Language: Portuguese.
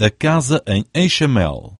A casa em enxamel.